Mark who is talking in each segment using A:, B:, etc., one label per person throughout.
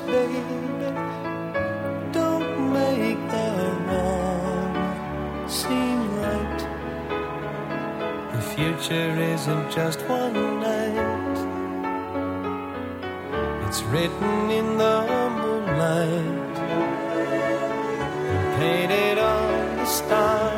A: baby. Don't make the wrong seem right. The future isn't just one night, it's written in the moonlight, painted on the stars.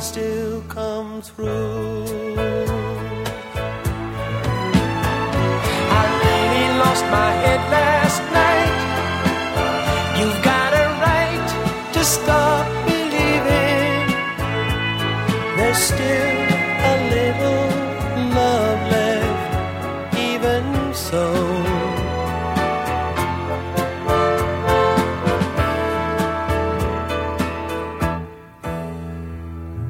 A: still come through. I really lost my head last night. You've got a right to stop believing. There's still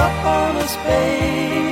A: Up on us, baby.